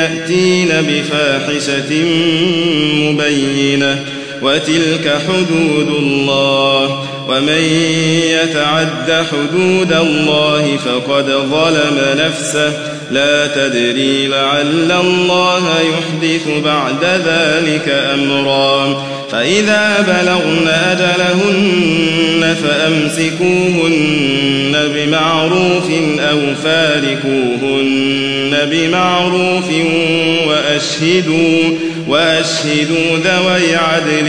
يأتين بفاحشة مبينة وتلك حدود الله. ومن يتعد حدود الله فقد ظلم نفسه. لا تدري لعل الله يحدث بعد ذلك أمرا. فإذا بلغن أجلهن فأمسكوهن بمعروف أو فاركوهن بمعروف وأشهدوا وأشهدوا ذوي عدل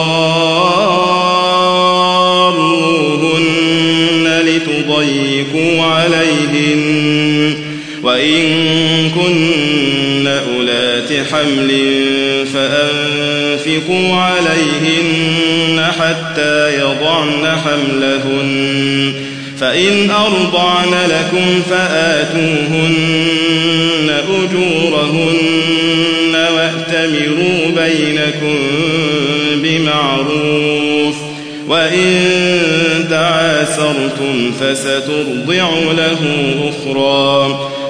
وإن كن أولات حمل فأنفقوا عليهن حتى يضعن حملهن فإن أرضعن لكم فآتوهن أجورهن وأتمروا بينكم بمعروف وإن تعاسرتم فسترضع له أخرى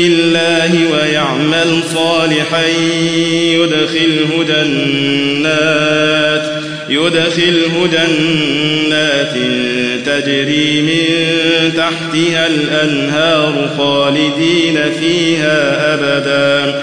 بالله ويعمل صالحا يدخله جنات يدخله جنات تجري من تحتها الأنهار خالدين فيها أبدا.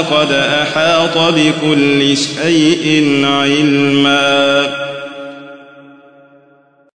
قد أحاط بكل شيء علما.